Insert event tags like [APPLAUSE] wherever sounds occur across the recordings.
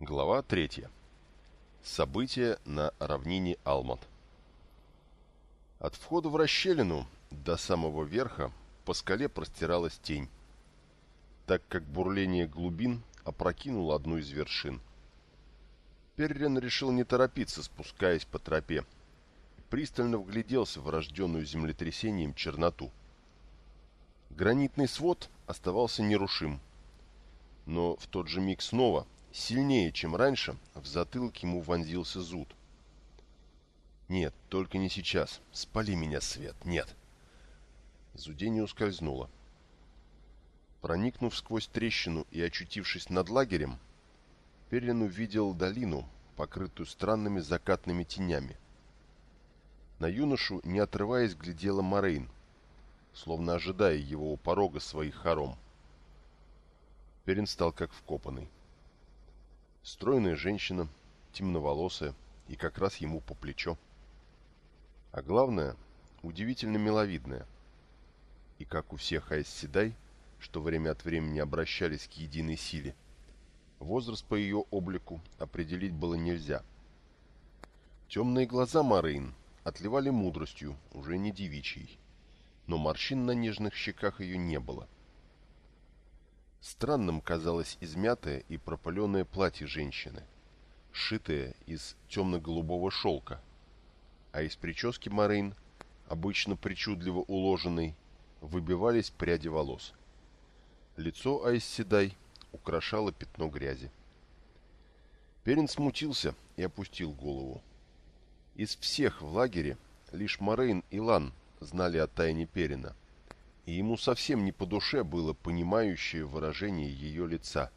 Глава 3. События на равнине Алмат. От входа в расщелину до самого верха по скале простиралась тень, так как бурление глубин опрокинуло одну из вершин. Перрин решил не торопиться, спускаясь по тропе, и пристально вгляделся в рожденную землетрясением черноту. Гранитный свод оставался нерушим, но в тот же миг снова – Сильнее, чем раньше, в затылке ему вонзился зуд. «Нет, только не сейчас. Спали меня, Свет, нет!» Зудение ускользнуло. Проникнув сквозь трещину и очутившись над лагерем, Перлин увидел долину, покрытую странными закатными тенями. На юношу, не отрываясь, глядела Морейн, словно ожидая его у порога своих хором. Перин стал как вкопанный. Стройная женщина, темноволосая и как раз ему по плечо. А главное, удивительно миловидная. И как у всех Айсседай, что время от времени обращались к единой силе, возраст по ее облику определить было нельзя. Темные глаза Марин отливали мудростью, уже не девичьей, но морщин на нежных щеках ее не было. Странным казалось измятое и пропаленное платье женщины, сшитое из темно-голубого шелка, а из прически Морейн, обычно причудливо уложенной, выбивались пряди волос. Лицо Айсседай украшало пятно грязи. Перин смутился и опустил голову. Из всех в лагере лишь Морейн и Лан знали о тайне Перина – и ему совсем не по душе было понимающее выражение ее лица,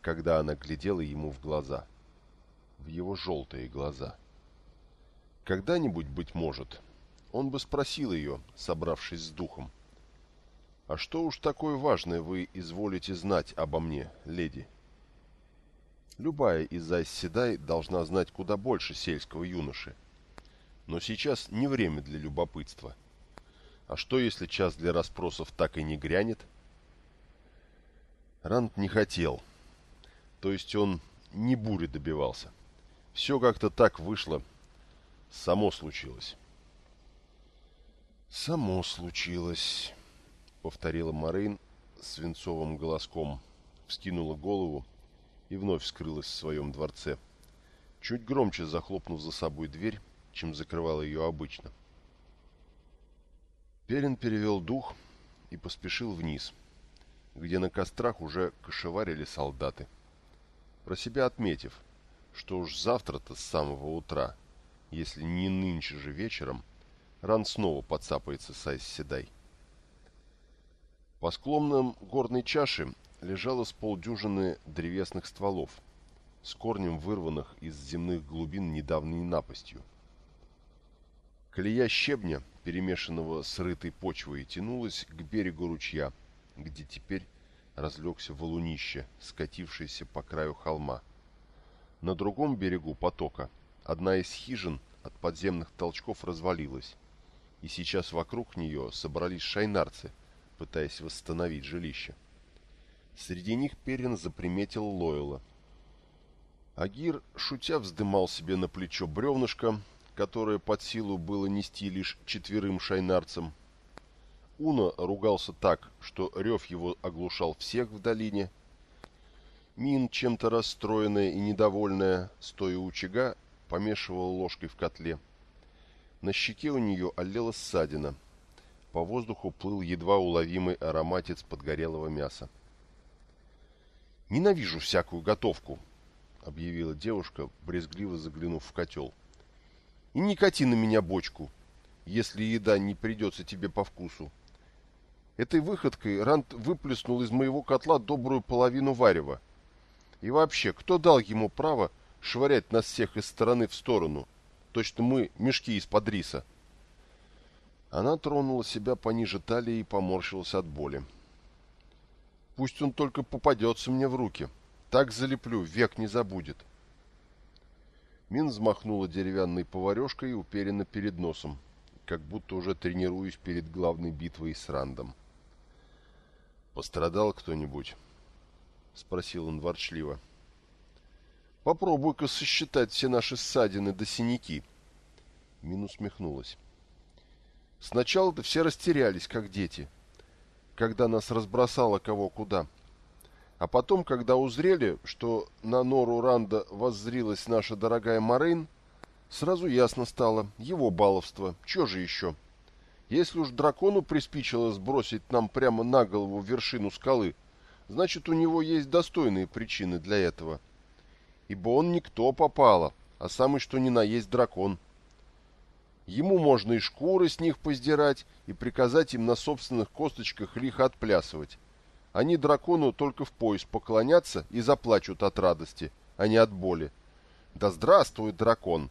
когда она глядела ему в глаза, в его желтые глаза. Когда-нибудь, быть может, он бы спросил ее, собравшись с духом, «А что уж такое важное вы изволите знать обо мне, леди?» Любая из Айсседай должна знать куда больше сельского юноши. Но сейчас не время для любопытства – а что, если час для расспросов так и не грянет? Ранд не хотел. То есть он не бури добивался. Все как-то так вышло. Само случилось. «Само случилось», — повторила Морейн свинцовым голоском, вскинула голову и вновь скрылась в своем дворце, чуть громче захлопнув за собой дверь, чем закрывала ее обычно. — Перин перевел дух и поспешил вниз, где на кострах уже кошеварили солдаты. Про себя отметив, что уж завтра-то с самого утра, если не нынче же вечером, ран снова подцапается с Айсседай. По склонам горной чаши лежало с полдюжины древесных стволов, с корнем вырванных из земных глубин недавней напастью. Колея щебня, перемешанного с рытой почвой, тянулась к берегу ручья, где теперь разлегся валунище, скатившееся по краю холма. На другом берегу потока одна из хижин от подземных толчков развалилась, и сейчас вокруг нее собрались шайнарцы, пытаясь восстановить жилище. Среди них Перин заприметил Лойла. Агир, шутя, вздымал себе на плечо бревнышко, которое под силу было нести лишь четверым шайнарцам. Уна ругался так, что рев его оглушал всех в долине. Мин, чем-то расстроенная и недовольная, стоя у очага, помешивала ложкой в котле. На щеке у нее олела ссадина. По воздуху плыл едва уловимый ароматец подгорелого мяса. «Ненавижу всякую готовку», — объявила девушка, брезгливо заглянув в котел. И не кати на меня бочку, если еда не придется тебе по вкусу. Этой выходкой Рант выплеснул из моего котла добрую половину варева. И вообще, кто дал ему право швырять нас всех из стороны в сторону? Точно мы мешки из-под риса. Она тронула себя пониже талии и поморщилась от боли. Пусть он только попадется мне в руки. Так залеплю, век не забудет. — Мин взмахнула деревянной поварешкой, уперенно перед носом, как будто уже тренируюсь перед главной битвой с Рандом. «Пострадал кто-нибудь?» — спросил он ворчливо. Попробуй-ка сосчитать все наши ссадины до синяки. Мин усмехнулась. Сначала-то все растерялись, как дети, когда нас разбросало кого куда. А потом, когда узрели, что на нору Ранда воззрилась наша дорогая Марин, сразу ясно стало, его баловство, чё же еще? Если уж дракону приспичило сбросить нам прямо на голову вершину скалы, значит, у него есть достойные причины для этого. Ибо он никто попало, а самый что ни на есть дракон. Ему можно и шкуры с них поздирать, и приказать им на собственных косточках лихо отплясывать. Они дракону только в пояс поклонятся и заплачут от радости, а не от боли. Да здравствует дракон!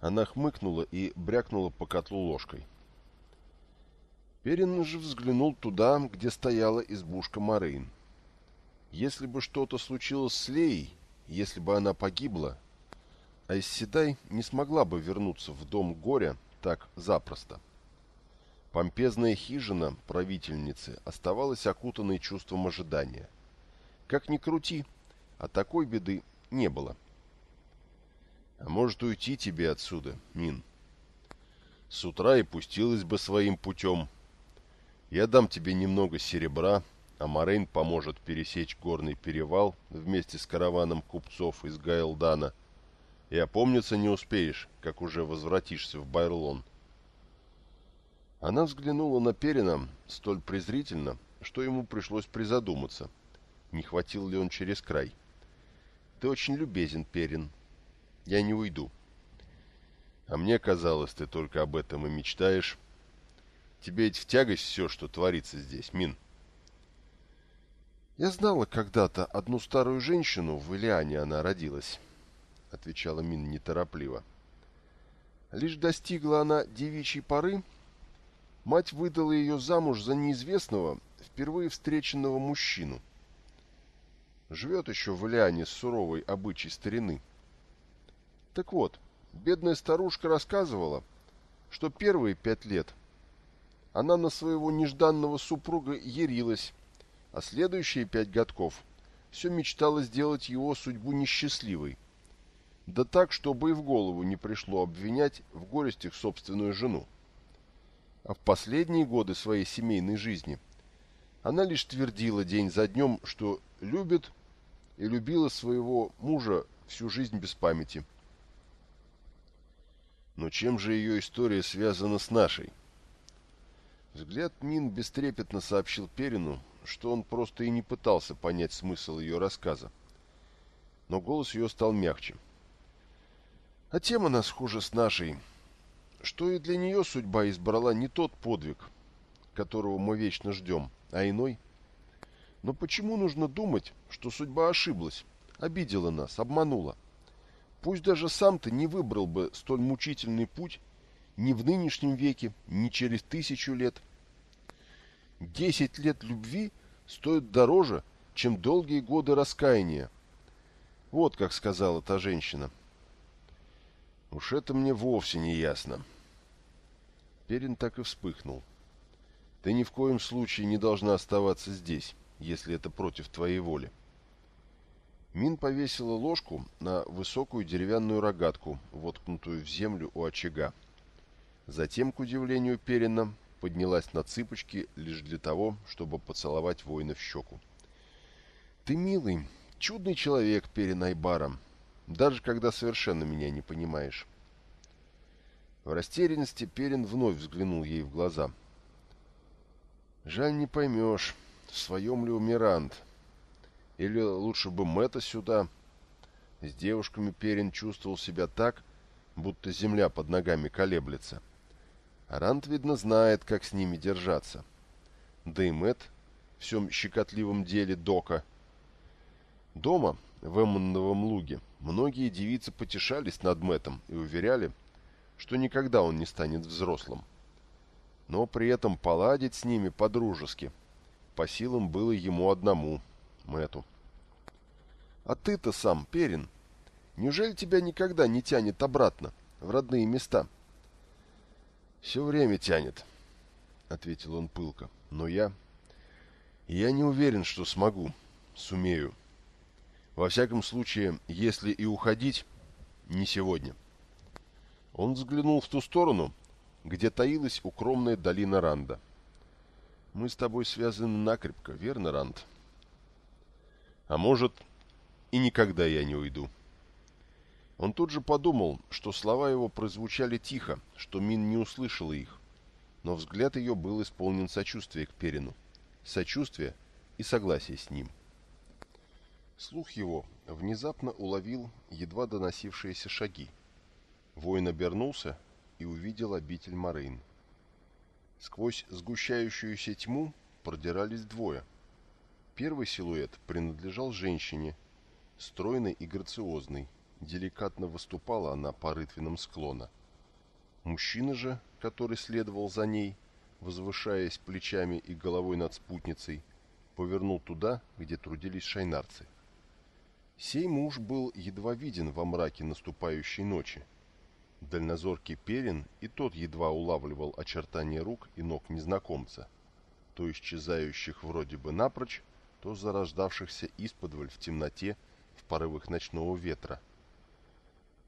Она хмыкнула и брякнула по котлу ложкой. Перин же взглянул туда, где стояла избушка Морейн. Если бы что-то случилось с Леей, если бы она погибла, Айсседай не смогла бы вернуться в дом горя так запросто. Помпезная хижина правительницы оставалась окутанной чувством ожидания. Как ни крути, а такой беды не было. А может уйти тебе отсюда, Мин? С утра и пустилась бы своим путем. Я дам тебе немного серебра, а Морейн поможет пересечь горный перевал вместе с караваном купцов из Гайлдана. И опомниться не успеешь, как уже возвратишься в Байрлон. Она взглянула на Перина столь презрительно, что ему пришлось призадуматься, не хватил ли он через край. «Ты очень любезен, Перин. Я не уйду». «А мне казалось, ты только об этом и мечтаешь. Тебе ведь в тягость все, что творится здесь, Мин». «Я знала когда-то одну старую женщину, в Илиане она родилась», — отвечала Мин неторопливо. «Лишь достигла она девичьей поры, Мать выдала ее замуж за неизвестного, впервые встреченного мужчину. Живет еще в Ильяне с суровой обычай старины. Так вот, бедная старушка рассказывала, что первые пять лет она на своего нежданного супруга ярилась, а следующие пять годков все мечтала сделать его судьбу несчастливой. Да так, чтобы и в голову не пришло обвинять в горестях собственную жену а в последние годы своей семейной жизни она лишь твердила день за днем, что любит и любила своего мужа всю жизнь без памяти. Но чем же ее история связана с нашей? Взгляд Мин бестрепетно сообщил Перину, что он просто и не пытался понять смысл ее рассказа. Но голос ее стал мягче. А тема нас хуже с нашей что и для нее судьба избрала не тот подвиг, которого мы вечно ждем, а иной. Но почему нужно думать, что судьба ошиблась, обидела нас, обманула? Пусть даже сам ты не выбрал бы столь мучительный путь ни в нынешнем веке, ни через тысячу лет. Десять лет любви стоят дороже, чем долгие годы раскаяния. Вот как сказала та женщина. Уж это мне вовсе не ясно. Перин так и вспыхнул. Ты ни в коем случае не должна оставаться здесь, если это против твоей воли. Мин повесила ложку на высокую деревянную рогатку, воткнутую в землю у очага. Затем, к удивлению Перина, поднялась на цыпочки лишь для того, чтобы поцеловать воина в щеку. «Ты милый, чудный человек, Перин Айбара, даже когда совершенно меня не понимаешь. В растерянности Перин вновь взглянул ей в глаза. «Жаль, не поймешь, в своем ли умирант. Или лучше бы Мэтта сюда». С девушками Перин чувствовал себя так, будто земля под ногами колеблется. Арант, видно, знает, как с ними держаться. Да и Мэтт в всем щекотливом деле Дока. Дома, в Эммоновом луге, многие девицы потешались над Мэттом и уверяли, что никогда он не станет взрослым. Но при этом поладить с ними по-дружески по силам было ему одному, Мэту. А ты-то сам, Перин, неужели тебя никогда не тянет обратно, в родные места? Все время тянет, ответил он пылко. Но я... Я не уверен, что смогу, сумею. Во всяком случае, если и уходить, не сегодня. Он взглянул в ту сторону, где таилась укромная долина Ранда. Мы с тобой связаны накрепко, верно, Ранд? А может, и никогда я не уйду. Он тут же подумал, что слова его прозвучали тихо, что Мин не услышала их. Но взгляд ее был исполнен сочувствия к Перину. Сочувствия и согласия с ним. Слух его внезапно уловил едва доносившиеся шаги. Воин обернулся и увидел обитель Морейн. Сквозь сгущающуюся тьму продирались двое. Первый силуэт принадлежал женщине, стройной и грациозной, деликатно выступала она по рытвинам склона. Мужчина же, который следовал за ней, возвышаясь плечами и головой над спутницей, повернул туда, где трудились шайнарцы. Сей муж был едва виден во мраке наступающей ночи. Дальнозоркий Перин и тот едва улавливал очертания рук и ног незнакомца, то исчезающих вроде бы напрочь, то зарождавшихся исподволь в темноте в порывах ночного ветра.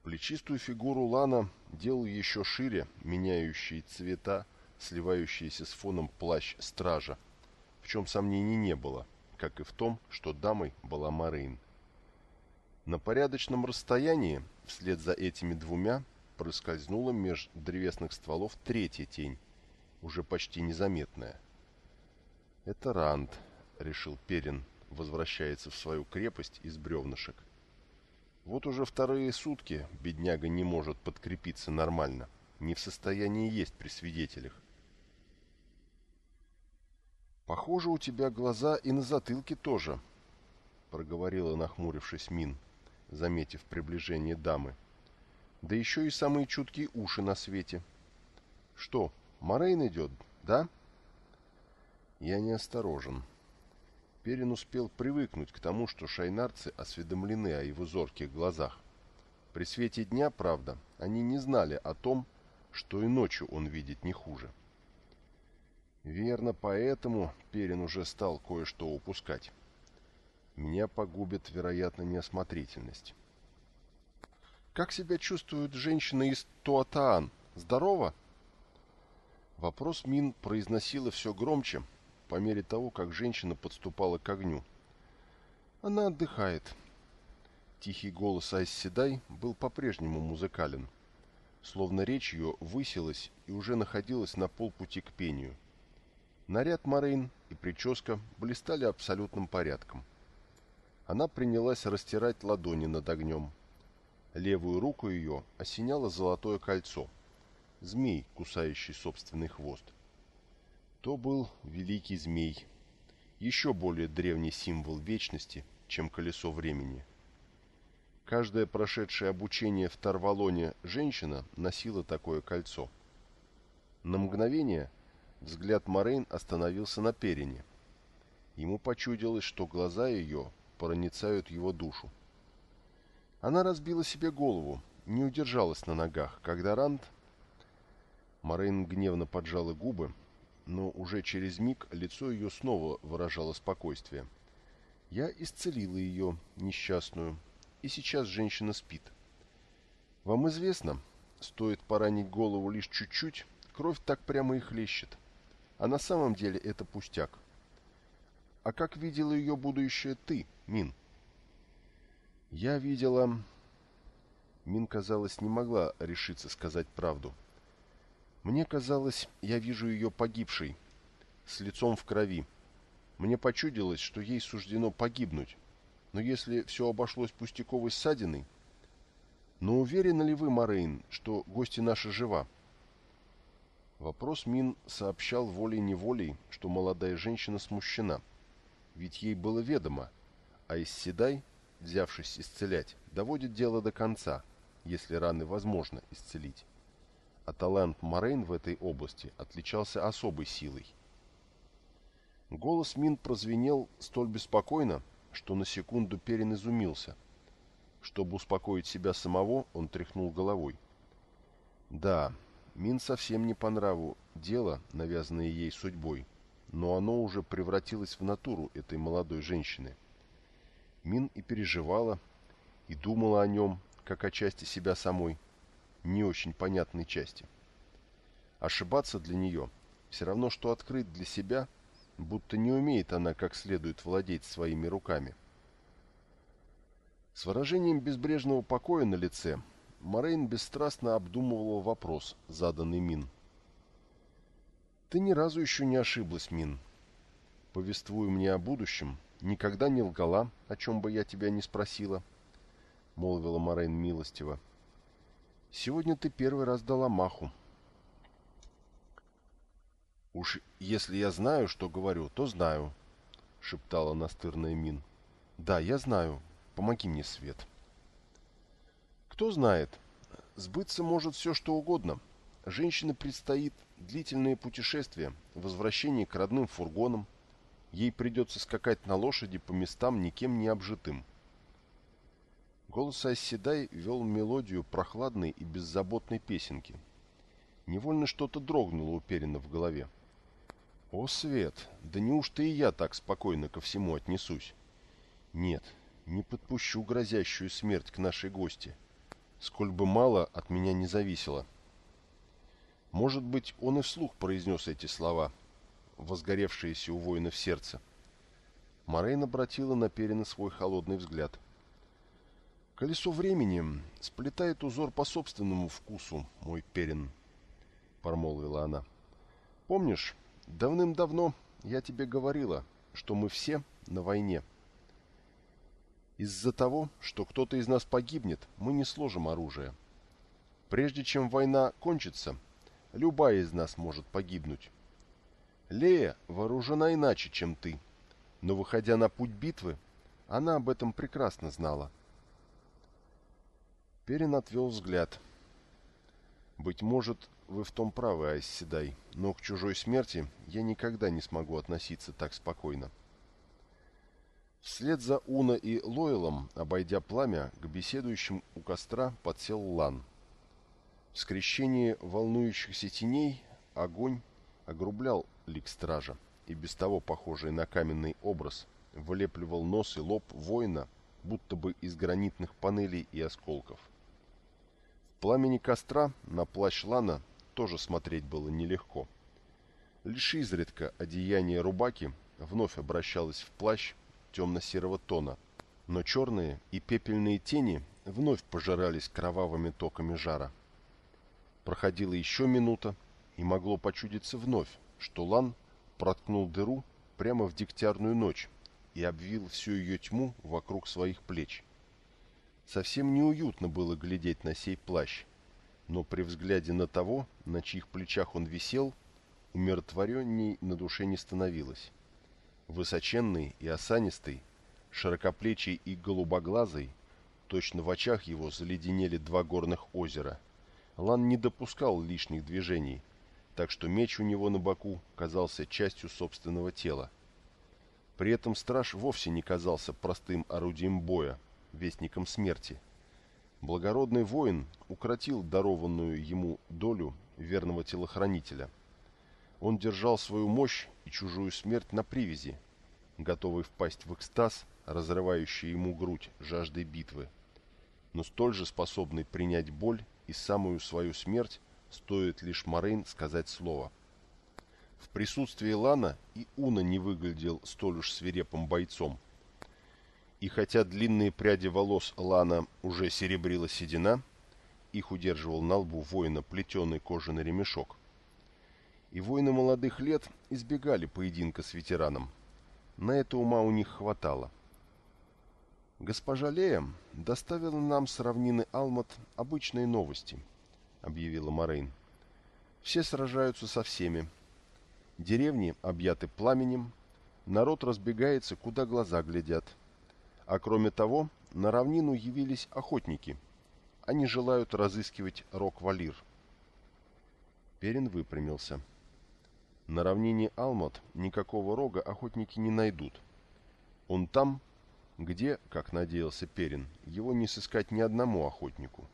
Плечистую фигуру Лана делал еще шире, меняющие цвета, сливающиеся с фоном плащ стража, в чем сомнений не было, как и в том, что дамой была Марин. На порядочном расстоянии, вслед за этими двумя, проскользнула меж древесных стволов третья тень, уже почти незаметная. «Это Ранд», — решил Перин, возвращается в свою крепость из бревнышек. Вот уже вторые сутки бедняга не может подкрепиться нормально, не в состоянии есть при свидетелях. «Похоже, у тебя глаза и на затылке тоже», — проговорила, нахмурившись Мин, заметив приближение дамы. «Да еще и самые чуткие уши на свете». «Что, Морейн идет, да?» «Я неосторожен». Перин успел привыкнуть к тому, что шайнарцы осведомлены о его зорких глазах. При свете дня, правда, они не знали о том, что и ночью он видит не хуже. Верно, поэтому Перин уже стал кое-что упускать. Меня погубит, вероятно, неосмотрительность. «Как себя чувствует женщина из Туатаан? Здорово?» Вопрос Мин произносила все громче, по мере того, как женщина подступала к огню. «Она отдыхает». Тихий голос Айсседай был по-прежнему музыкален, словно речь ее высилась и уже находилась на полпути к пению. Наряд Морейн и прическа блистали абсолютным порядком. Она принялась растирать ладони над огнем. Левую руку ее осеняло золотое кольцо. Змей, кусающий собственный хвост. То был великий змей. Еще более древний символ вечности, чем колесо времени. Каждая прошедшая обучение в Тарвалоне женщина носила такое кольцо. На мгновение – Взгляд Морейн остановился на Перине. Ему почудилось, что глаза ее проницают его душу. Она разбила себе голову, не удержалась на ногах, когда Ранд... Морейн гневно поджала губы, но уже через миг лицо ее снова выражало спокойствие. Я исцелила ее, несчастную, и сейчас женщина спит. Вам известно, стоит поранить голову лишь чуть-чуть, кровь так прямо и хлещет. А на самом деле это пустяк. А как видела ее будущее ты, Мин? Я видела... Мин, казалось, не могла решиться сказать правду. Мне казалось, я вижу ее погибшей, с лицом в крови. Мне почудилось, что ей суждено погибнуть. Но если все обошлось пустяковой ссадиной... Но уверены ли вы, Морейн, что гости наши жива? Вопрос Мин сообщал волей-неволей, что молодая женщина смущена. Ведь ей было ведомо, а Исседай, взявшись исцелять, доводит дело до конца, если раны возможно исцелить. А талант Морейн в этой области отличался особой силой. Голос Мин прозвенел столь беспокойно, что на секунду Перин изумился. Чтобы успокоить себя самого, он тряхнул головой. Да, Мин совсем не по нраву дело, навязанное ей судьбой, но оно уже превратилось в натуру этой молодой женщины. Мин и переживала, и думала о нем, как о части себя самой, не очень понятной части. Ошибаться для нее все равно, что открыть для себя, будто не умеет она как следует владеть своими руками. С выражением безбрежного покоя на лице Морейн бесстрастно обдумывала вопрос, заданный Мин. «Ты ни разу еще не ошиблась, Мин. Повествуя мне о будущем, никогда не лгала, о чем бы я тебя не спросила», — молвила Морейн милостиво. «Сегодня ты первый раз дала маху». «Уж если я знаю, что говорю, то знаю», — шептала настырная Мин. «Да, я знаю. Помоги мне, Свет». Кто знает, сбыться может все что угодно. Женщине предстоит длительное путешествие, возвращение к родным фургонам. Ей придется скакать на лошади по местам никем не обжитым. Голос Айседай вел мелодию прохладной и беззаботной песенки. Невольно что-то дрогнуло уперенно в голове. «О, Свет, да неужто и я так спокойно ко всему отнесусь?» «Нет, не подпущу грозящую смерть к нашей гости сколь бы мало от меня не зависело. Может быть, он и вслух произнес эти слова, возгоревшиеся у воина в сердце. Морейн обратила на Перина свой холодный взгляд. «Колесо времени сплетает узор по собственному вкусу, мой Перин», — промолвила она. «Помнишь, давным-давно я тебе говорила, что мы все на войне». Из-за того, что кто-то из нас погибнет, мы не сложим оружие. Прежде чем война кончится, любая из нас может погибнуть. Лея вооружена иначе, чем ты, но, выходя на путь битвы, она об этом прекрасно знала. Перин отвел взгляд. «Быть может, вы в том правы, Айсседай, но к чужой смерти я никогда не смогу относиться так спокойно». Вслед за Уна и Лойлом, обойдя пламя, к беседующим у костра подсел Лан. В скрещении волнующихся теней огонь огрублял лик стража, и без того похожий на каменный образ вылепливал нос и лоб воина, будто бы из гранитных панелей и осколков. В пламени костра на плащ Лана тоже смотреть было нелегко. Лишь изредка одеяние рубаки вновь обращалось в плащ, темно-серого тона, но черные и пепельные тени вновь пожирались кровавыми токами жара. Проходила еще минута, и могло почудиться вновь, что Лан проткнул дыру прямо в дегтярную ночь и обвил всю ее тьму вокруг своих плеч. Совсем неуютно было глядеть на сей плащ, но при взгляде на того, на чьих плечах он висел, умиротворенней на душе не становилось. Высоченный и осанистый, широкоплечий и голубоглазый, точно в очах его заледенели два горных озера. Лан не допускал лишних движений, так что меч у него на боку казался частью собственного тела. При этом страж вовсе не казался простым орудием боя, вестником смерти. Благородный воин укротил дарованную ему долю верного телохранителя – он держал свою мощь и чужую смерть на привязи, готовый впасть в экстаз, разрывающий ему грудь жаждой битвы, но столь же способный принять боль и самую свою смерть, стоит лишь Морейн сказать слово. В присутствии Лана и Уна не выглядел столь уж свирепым бойцом. И хотя длинные пряди волос Лана уже серебрила седина, их удерживал на лбу воина плетеный кожаный ремешок – и воины молодых лет избегали поединка с ветераном. На это ума у них хватало. «Госпожа Лея доставила нам с равнины Алмат обычные новости», — объявила Морейн. «Все сражаются со всеми. Деревни объяты пламенем, народ разбегается, куда глаза глядят. А кроме того, на равнину явились охотники. Они желают разыскивать Рок-Валир». Перин выпрямился. — на равнине Алмат никакого рога охотники не найдут. Он там, где, как надеялся Перин, его не сыскать ни одному охотнику.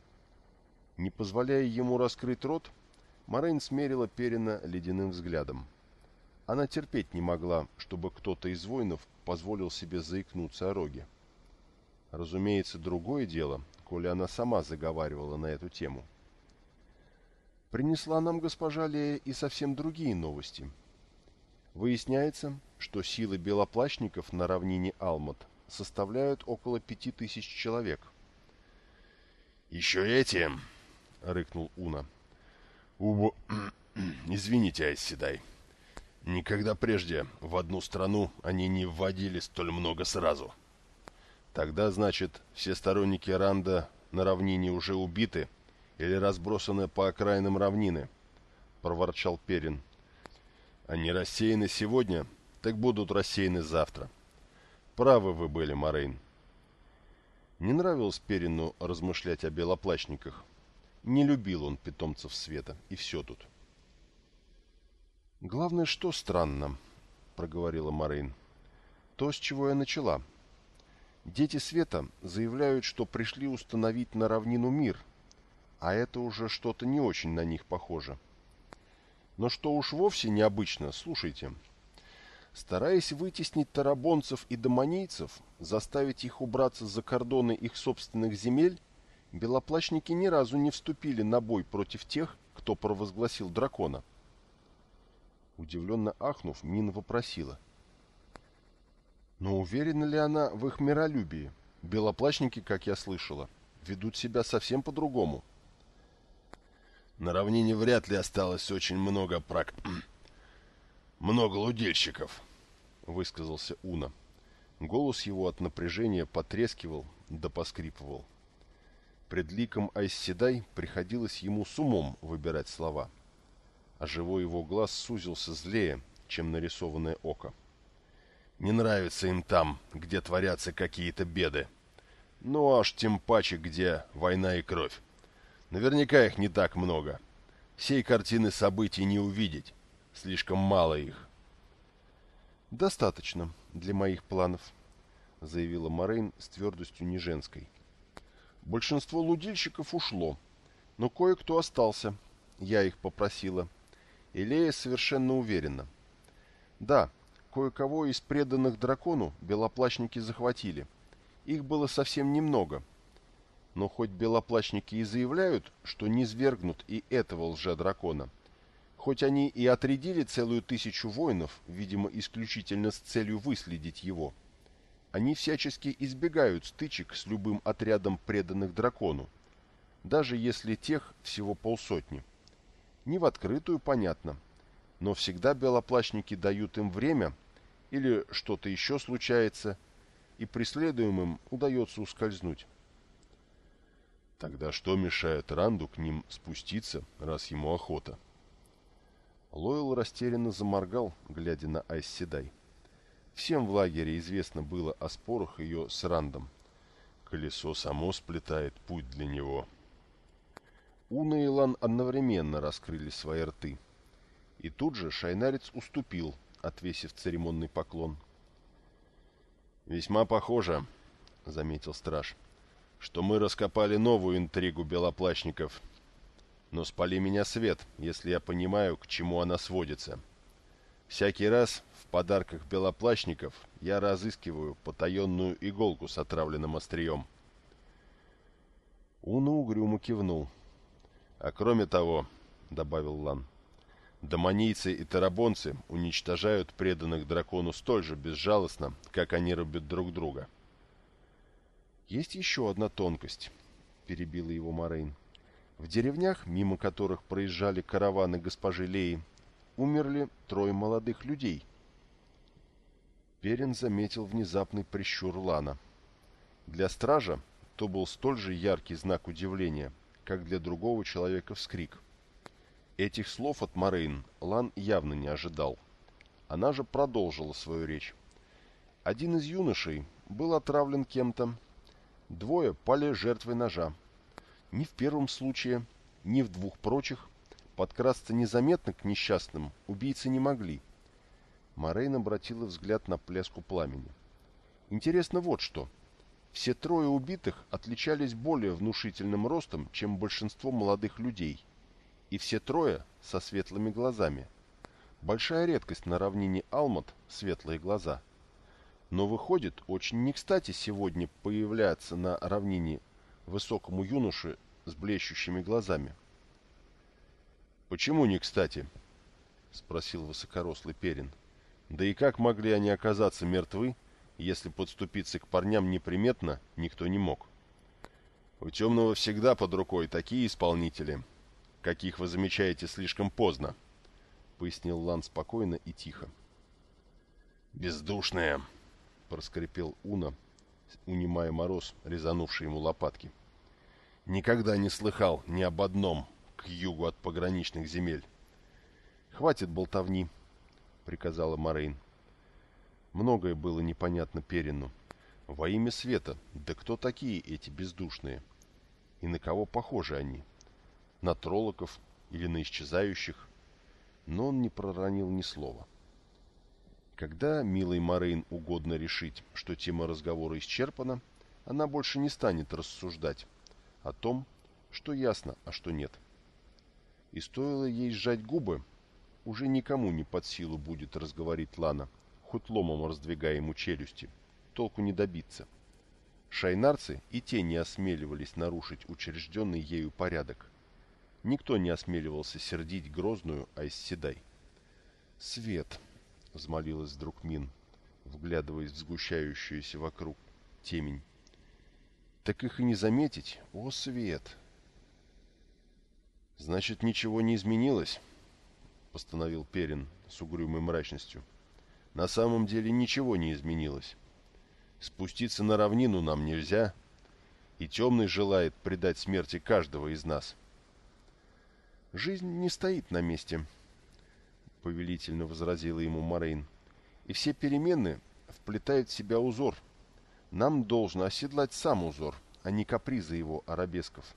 Не позволяя ему раскрыть рот, Морейн смерила Перина ледяным взглядом. Она терпеть не могла, чтобы кто-то из воинов позволил себе заикнуться о роге. Разумеется, другое дело, коли она сама заговаривала на эту тему. Принесла нам госпожа Лея и совсем другие новости. Выясняется, что силы белоплащников на равнине Алмат составляют около пяти тысяч человек. «Еще эти!» — рыкнул Уна. «Убо... [CLEARS THROAT] Извините, Айсседай. Никогда прежде в одну страну они не вводили столь много сразу». «Тогда, значит, все сторонники Ранда на равнине уже убиты или разбросаны по окраинам равнины?» — проворчал Перин. «Они рассеяны сегодня, так будут рассеяны завтра». Правы вы были, Морейн. Не нравилось Перину размышлять о белоплачниках. Не любил он питомцев света, и все тут. «Главное, что странно», — проговорила Морейн. «То, с чего я начала. Дети света заявляют, что пришли установить на равнину мир, а это уже что-то не очень на них похоже. Но что уж вовсе необычно, слушайте». Стараясь вытеснить тарабонцев и домонийцев, заставить их убраться за кордоны их собственных земель, белоплащники ни разу не вступили на бой против тех, кто провозгласил дракона. Удивленно ахнув, Мин вопросила. Но уверена ли она в их миролюбии? Белоплащники, как я слышала, ведут себя совсем по-другому. На равнине вряд ли осталось очень много прак [CLEARS THROAT] много лудильщиков», — высказался Уна. Голос его от напряжения потрескивал да поскрипывал. Пред ликом Айсседай приходилось ему с умом выбирать слова, а живой его глаз сузился злее, чем нарисованное око. «Не нравится им там, где творятся какие-то беды. Ну, аж тем паче, где война и кровь. Наверняка их не так много. Всей картины событий не увидеть, Слишком мало их. «Достаточно для моих планов», — заявила Морейн с твердостью не женской. «Большинство лудильщиков ушло, но кое-кто остался. Я их попросила. Илея совершенно уверена. Да, кое-кого из преданных дракону белоплащники захватили. Их было совсем немного. Но хоть белоплащники и заявляют, что не свергнут и этого лже-дракона, — Хоть они и отрядили целую тысячу воинов, видимо, исключительно с целью выследить его, они всячески избегают стычек с любым отрядом преданных дракону, даже если тех всего полсотни. Не в открытую, понятно, но всегда белоплащники дают им время, или что-то еще случается, и преследуемым удается ускользнуть. Тогда что мешает Ранду к ним спуститься, раз ему охота? — Лойл растерянно заморгал, глядя на Айсседай. Всем в лагере известно было о спорах ее с Рандом. Колесо само сплетает путь для него. Уна и Лан одновременно раскрыли свои рты. И тут же шайнарец уступил, отвесив церемонный поклон. «Весьма похоже», — заметил страж, — «что мы раскопали новую интригу белоплачников но спали меня свет, если я понимаю, к чему она сводится. Всякий раз в подарках белоплащников я разыскиваю потаенную иголку с отравленным острием. Уна угрюмо кивнул. «А кроме того», — добавил Лан, — «домонийцы и тарабонцы уничтожают преданных дракону столь же безжалостно, как они рубят друг друга». «Есть еще одна тонкость», — перебила его Морейн. В деревнях, мимо которых проезжали караваны госпожи Леи, умерли трое молодых людей. Перин заметил внезапный прищур Лана. Для стража то был столь же яркий знак удивления, как для другого человека вскрик. Этих слов от Морейн Лан явно не ожидал. Она же продолжила свою речь. Один из юношей был отравлен кем-то. Двое пали жертвой ножа. Ни в первом случае, ни в двух прочих подкрасться незаметно к несчастным убийцы не могли. Морейн обратила взгляд на пляску пламени. Интересно вот что. Все трое убитых отличались более внушительным ростом, чем большинство молодых людей. И все трое со светлыми глазами. Большая редкость на равнине Алмат – светлые глаза. Но выходит, очень не кстати сегодня появляться на равнине высокому юноше с блещущими глазами. «Почему не кстати?» — спросил высокорослый Перин. «Да и как могли они оказаться мертвы, если подступиться к парням неприметно никто не мог?» «У темного всегда под рукой такие исполнители, каких вы замечаете слишком поздно», — пояснил Лан спокойно и тихо. «Бездушные!» — проскрипел Уна, унимая мороз, резанувший ему лопатки. «Никогда не слыхал ни об одном к югу от пограничных земель». «Хватит болтовни», — приказала Морейн. Многое было непонятно Перину. Во имя света, да кто такие эти бездушные? И на кого похожи они? На троллоков или на исчезающих? Но он не проронил ни слова. Когда милой Морейн угодно решить, что тема разговора исчерпана, она больше не станет рассуждать о том, что ясно, а что нет. И стоило ей сжать губы, уже никому не под силу будет разговорить Лана, хоть ломом раздвигая ему челюсти. Толку не добиться. Шайнарцы и те не осмеливались нарушить учрежденный ею порядок. Никто не осмеливался сердить грозную Айсседай. «Свет!» — взмолилась вдруг Мин, вглядываясь в сгущающуюся вокруг темень. «Так их и не заметить, о, свет!» «Значит, ничего не изменилось?» — постановил Перин с угрюмой мрачностью. «На самом деле ничего не изменилось. Спуститься на равнину нам нельзя, и Темный желает предать смерти каждого из нас». «Жизнь не стоит на месте», — повелительно возразила ему Морейн. «И все перемены вплетают в себя узор. Нам должно оседлать сам узор, а не капризы его арабесков».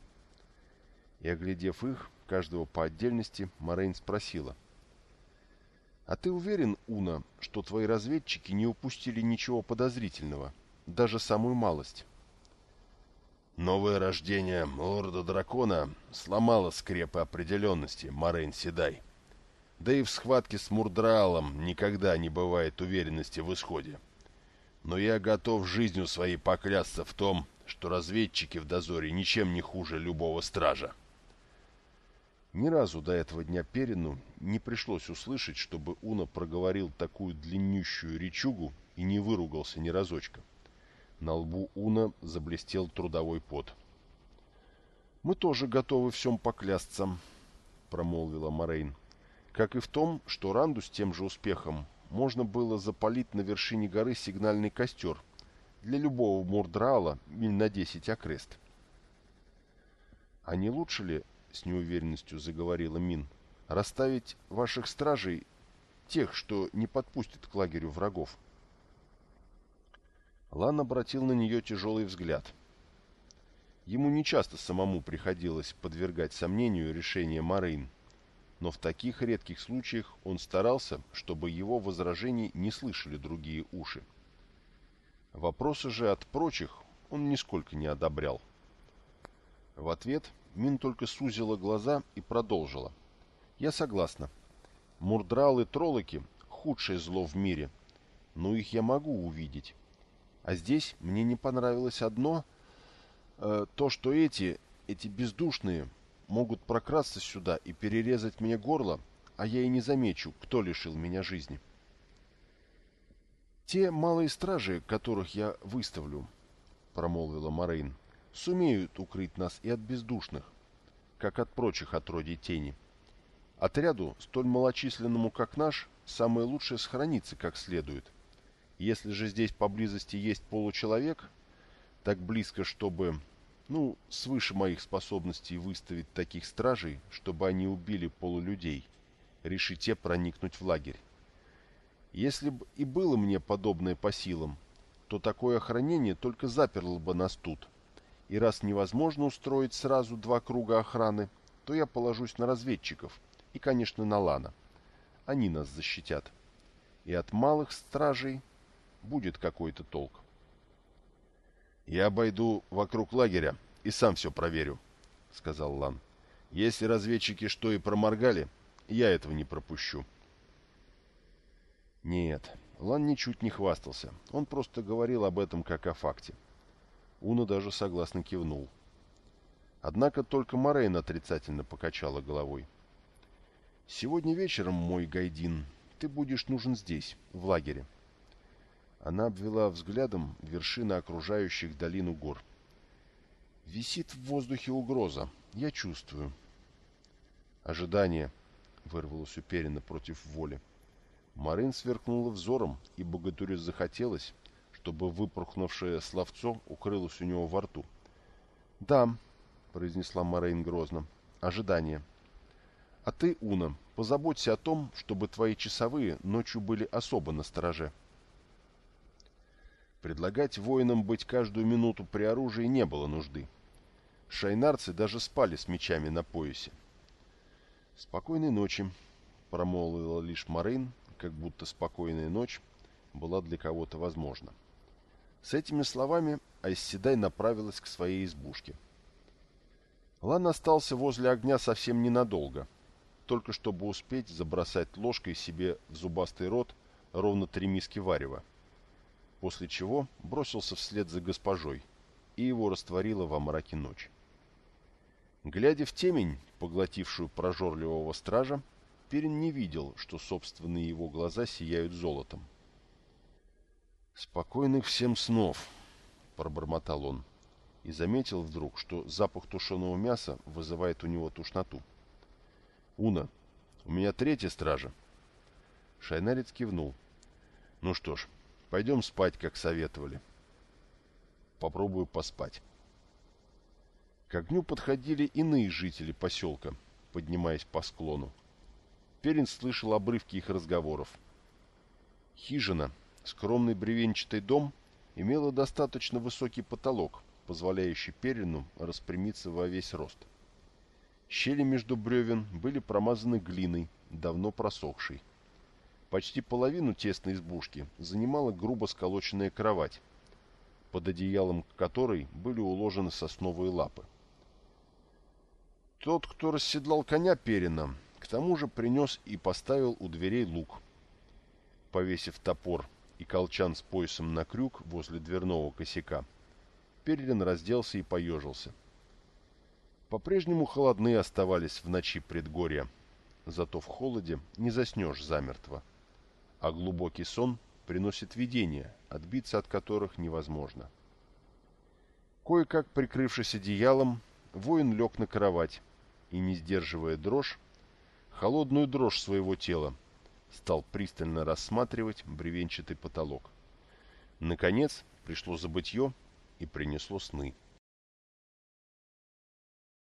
И, оглядев их, каждого по отдельности, Морейн спросила. «А ты уверен, Уна, что твои разведчики не упустили ничего подозрительного, даже самую малость?» Новое рождение лорда дракона сломало скрепы определенности, Морейн Седай. Да и в схватке с Мурдраалом никогда не бывает уверенности в исходе. Но я готов жизнью своей поклясться в том, что разведчики в дозоре ничем не хуже любого стража. Ни разу до этого дня Перину не пришлось услышать, чтобы Уна проговорил такую длиннющую речугу и не выругался ни разочка. На лбу Уна заблестел трудовой пот. «Мы тоже готовы всем поклясться», — промолвила Морейн как и в том, что Ранду с тем же успехом можно было запалить на вершине горы сигнальный костер для любого мурдрала миль на 10 окрест. «А не лучше ли, — с неуверенностью заговорила Мин, — расставить ваших стражей, тех, что не подпустят к лагерю врагов?» Лан обратил на нее тяжелый взгляд. Ему нечасто самому приходилось подвергать сомнению решение Марин — но в таких редких случаях он старался, чтобы его возражений не слышали другие уши. Вопросы же от прочих он нисколько не одобрял. В ответ Мин только сузила глаза и продолжила. «Я согласна. Мурдралы-троллоки — худшее зло в мире, но их я могу увидеть. А здесь мне не понравилось одно э, — то, что эти, эти бездушные — могут прокрасться сюда и перерезать мне горло, а я и не замечу, кто лишил меня жизни. «Те малые стражи, которых я выставлю», — промолвила Морейн, — «сумеют укрыть нас и от бездушных, как от прочих отродий тени. Отряду, столь малочисленному, как наш, самое лучшее сохраниться как следует. Если же здесь поблизости есть получеловек, так близко, чтобы ну, свыше моих способностей выставить таких стражей, чтобы они убили полулюдей, реши те проникнуть в лагерь. Если бы и было мне подобное по силам, то такое охранение только заперло бы нас тут. И раз невозможно устроить сразу два круга охраны, то я положусь на разведчиков и, конечно, на Лана. Они нас защитят. И от малых стражей будет какой-то толк. «Я обойду вокруг лагеря и сам все проверю», — сказал Лан. «Если разведчики что и проморгали, я этого не пропущу». Нет, Лан ничуть не хвастался, он просто говорил об этом как о факте. Уна даже согласно кивнул. Однако только Морейн отрицательно покачала головой. «Сегодня вечером, мой Гайдин, ты будешь нужен здесь, в лагере». Она обвела взглядом вершины окружающих долину гор. «Висит в воздухе угроза. Я чувствую». «Ожидание», — вырвалось уперенно против воли. Марин сверкнула взором, и богатырю захотелось, чтобы выпорхнувшее словцо укрылось у него во рту. «Да», — произнесла Марин грозно, — «ожидание». «А ты, Уна, позаботься о том, чтобы твои часовые ночью были особо на стороже». Предлагать воинам быть каждую минуту при оружии не было нужды. Шайнарцы даже спали с мечами на поясе. «Спокойной ночи», — промолвила лишь Марин, как будто спокойная ночь была для кого-то возможна. С этими словами Айсседай направилась к своей избушке. Лан остался возле огня совсем ненадолго, только чтобы успеть забросать ложкой себе в зубастый рот ровно три миски варева, после чего бросился вслед за госпожой, и его растворило во мраке ночи. Глядя в темень, поглотившую прожорливого стража, Перин не видел, что собственные его глаза сияют золотом. «Спокойных всем снов!» — пробормотал он и заметил вдруг, что запах тушеного мяса вызывает у него тушноту. «Уна, у меня третья стража!» Шайнарец кивнул. «Ну что ж, пойдем спать, как советовали. Попробую поспать». К огню подходили иные жители поселка, поднимаясь по склону. Перин слышал обрывки их разговоров. Хижина, скромный бревенчатый дом, имела достаточно высокий потолок, позволяющий Перину распрямиться во весь рост. Щели между бревен были промазаны глиной, давно просохшей. Почти половину тесной избушки занимала грубо сколоченная кровать, под одеялом которой были уложены сосновые лапы. Тот, кто расседлал коня Перина, к тому же принес и поставил у дверей лук. Повесив топор и колчан с поясом на крюк возле дверного косяка, Перлин разделся и поежился. По-прежнему холодные оставались в ночи предгорья, зато в холоде не заснешь замертво, а глубокий сон приносит видения, отбиться от которых невозможно. Кое-как прикрывшись одеялом, воин лег на кровать и, не сдерживая дрожь, холодную дрожь своего тела, стал пристально рассматривать бревенчатый потолок. Наконец пришло забытье и принесло сны.